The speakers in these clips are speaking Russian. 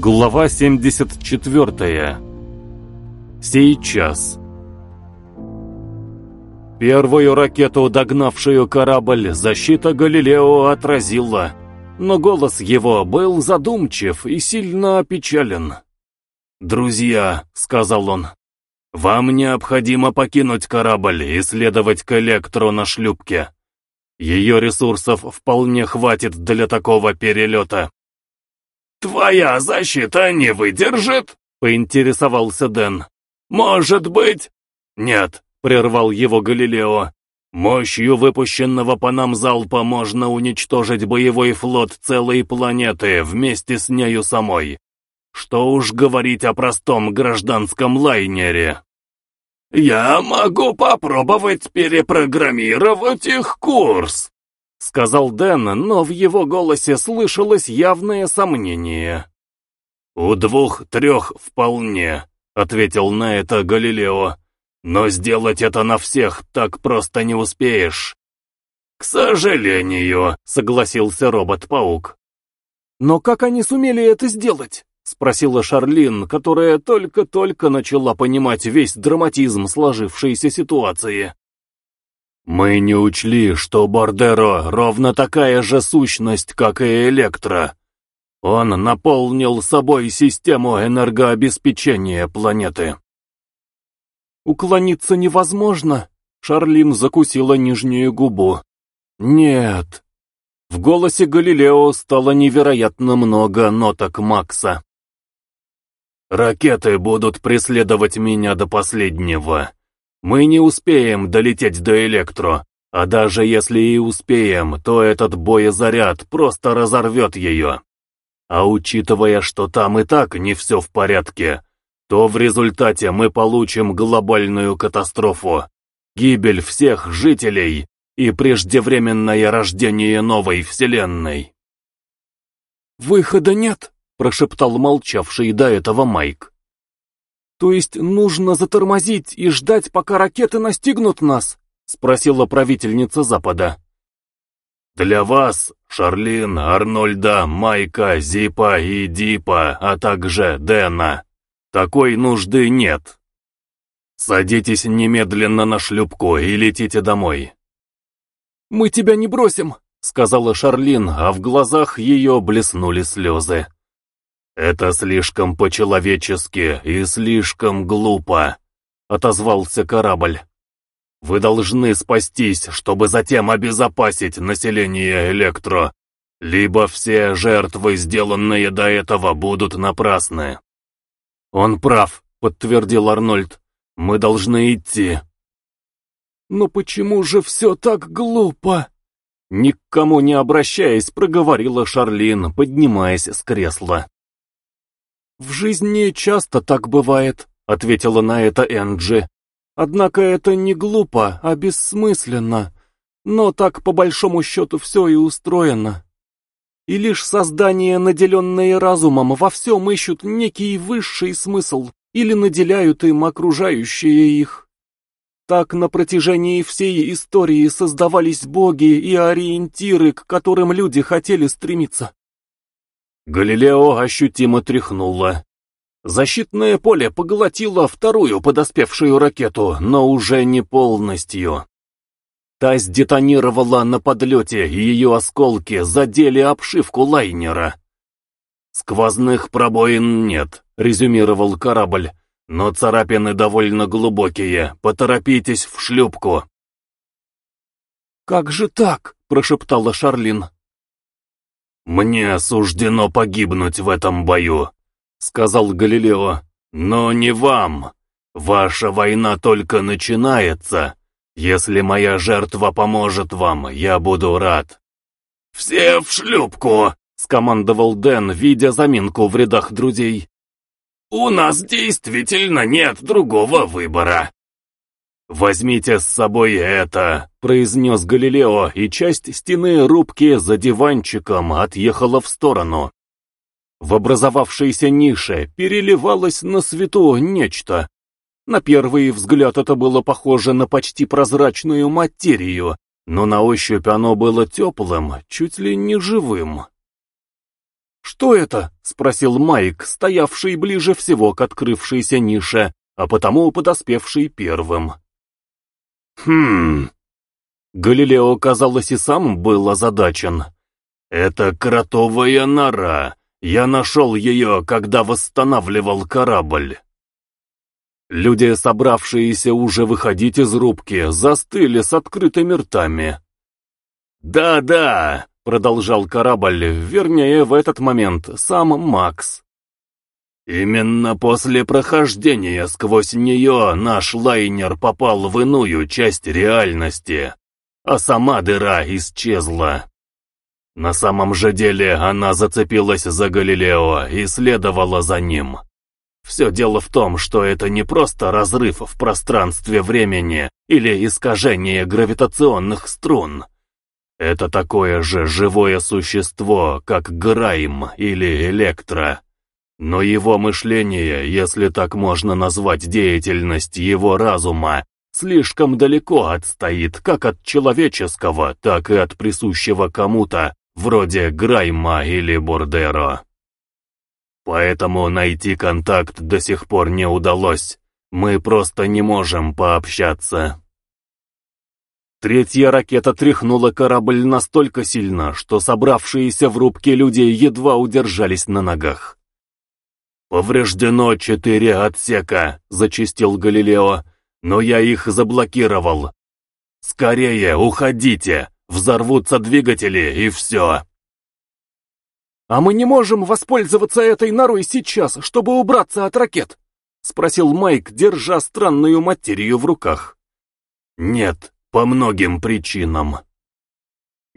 Глава 74. Сейчас. Первую ракету, догнавшую корабль, защита Галилео отразила, но голос его был задумчив и сильно опечален. «Друзья», — сказал он, — «вам необходимо покинуть корабль и следовать к электру на шлюпке. Ее ресурсов вполне хватит для такого перелета». «Твоя защита не выдержит?» — поинтересовался Дэн. «Может быть...» «Нет», — прервал его Галилео. «Мощью выпущенного по нам залпа можно уничтожить боевой флот целой планеты вместе с нею самой. Что уж говорить о простом гражданском лайнере». «Я могу попробовать перепрограммировать их курс», — сказал Дэн, но в его голосе слышалось явное сомнение. «У двух-трех вполне», — ответил на это Галилео. «Но сделать это на всех так просто не успеешь». «К сожалению», — согласился робот-паук. «Но как они сумели это сделать?» — спросила Шарлин, которая только-только начала понимать весь драматизм сложившейся ситуации. Мы не учли, что Бордеро ровно такая же сущность, как и Электро. Он наполнил собой систему энергообеспечения планеты. Уклониться невозможно. Шарлин закусила нижнюю губу. Нет. В голосе Галилео стало невероятно много ноток Макса. Ракеты будут преследовать меня до последнего. Мы не успеем долететь до Электро, а даже если и успеем, то этот боезаряд просто разорвет ее. А учитывая, что там и так не все в порядке, то в результате мы получим глобальную катастрофу, гибель всех жителей и преждевременное рождение новой вселенной. «Выхода нет», — прошептал молчавший до этого Майк. «То есть нужно затормозить и ждать, пока ракеты настигнут нас?» — спросила правительница Запада. «Для вас, Шарлин, Арнольда, Майка, Зипа и Дипа, а также Дэна, такой нужды нет. Садитесь немедленно на шлюпку и летите домой». «Мы тебя не бросим», — сказала Шарлин, а в глазах ее блеснули слезы. «Это слишком по-человечески и слишком глупо», — отозвался корабль. «Вы должны спастись, чтобы затем обезопасить население Электро, либо все жертвы, сделанные до этого, будут напрасны». «Он прав», — подтвердил Арнольд. «Мы должны идти». «Но почему же все так глупо?» Никому не обращаясь, проговорила Шарлин, поднимаясь с кресла. «В жизни часто так бывает», — ответила на это Энджи. «Однако это не глупо, а бессмысленно. Но так по большому счету все и устроено. И лишь создания, наделенные разумом, во всем ищут некий высший смысл или наделяют им окружающие их. Так на протяжении всей истории создавались боги и ориентиры, к которым люди хотели стремиться. Галилео ощутимо тряхнуло. Защитное поле поглотило вторую подоспевшую ракету, но уже не полностью. Та сдетонировала на подлете, и ее осколки задели обшивку лайнера. «Сквозных пробоин нет», — резюмировал корабль, «но царапины довольно глубокие, поторопитесь в шлюпку». «Как же так?» — прошептала Шарлин. «Мне суждено погибнуть в этом бою», — сказал Галилео. «Но не вам. Ваша война только начинается. Если моя жертва поможет вам, я буду рад». «Все в шлюпку!» — скомандовал Дэн, видя заминку в рядах друзей. «У нас действительно нет другого выбора». «Возьмите с собой это», — произнес Галилео, и часть стены рубки за диванчиком отъехала в сторону. В образовавшейся нише переливалось на свету нечто. На первый взгляд это было похоже на почти прозрачную материю, но на ощупь оно было теплым, чуть ли не живым. «Что это?» — спросил Майк, стоявший ближе всего к открывшейся нише, а потому подоспевший первым. «Хм...» Галилео, казалось, и сам был озадачен. «Это кротовая нора. Я нашел ее, когда восстанавливал корабль». Люди, собравшиеся уже выходить из рубки, застыли с открытыми ртами. «Да-да», — продолжал корабль, вернее, в этот момент сам Макс. «Именно после прохождения сквозь нее наш лайнер попал в иную часть реальности, а сама дыра исчезла. На самом же деле она зацепилась за Галилео и следовала за ним». Все дело в том, что это не просто разрыв в пространстве-времени или искажение гравитационных струн. Это такое же живое существо, как Грайм или Электро. Но его мышление, если так можно назвать деятельность его разума, слишком далеко отстоит как от человеческого, так и от присущего кому-то, вроде Грайма или Бордеро. Поэтому найти контакт до сих пор не удалось. Мы просто не можем пообщаться. Третья ракета тряхнула корабль настолько сильно, что собравшиеся в рубке люди едва удержались на ногах. «Повреждено четыре отсека», — зачистил Галилео, — «но я их заблокировал. Скорее, уходите, взорвутся двигатели и все». «А мы не можем воспользоваться этой норой сейчас, чтобы убраться от ракет?» — спросил Майк, держа странную материю в руках. «Нет, по многим причинам.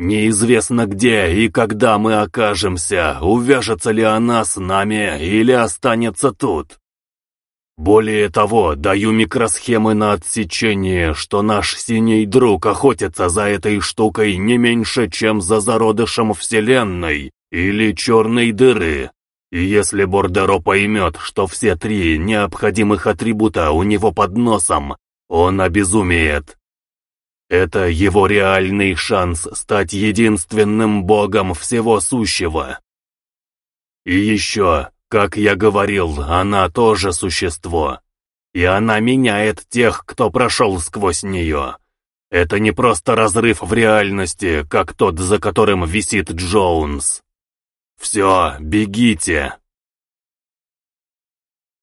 Неизвестно где и когда мы окажемся, увяжется ли она с нами или останется тут. Более того, даю микросхемы на отсечение, что наш синий друг охотится за этой штукой не меньше, чем за зародышем Вселенной, или черной дыры. И если Бордеро поймет, что все три необходимых атрибута у него под носом, он обезумеет. Это его реальный шанс стать единственным богом всего сущего. И еще, как я говорил, она тоже существо. И она меняет тех, кто прошел сквозь нее. Это не просто разрыв в реальности, как тот, за которым висит Джоунс. «Все, бегите!»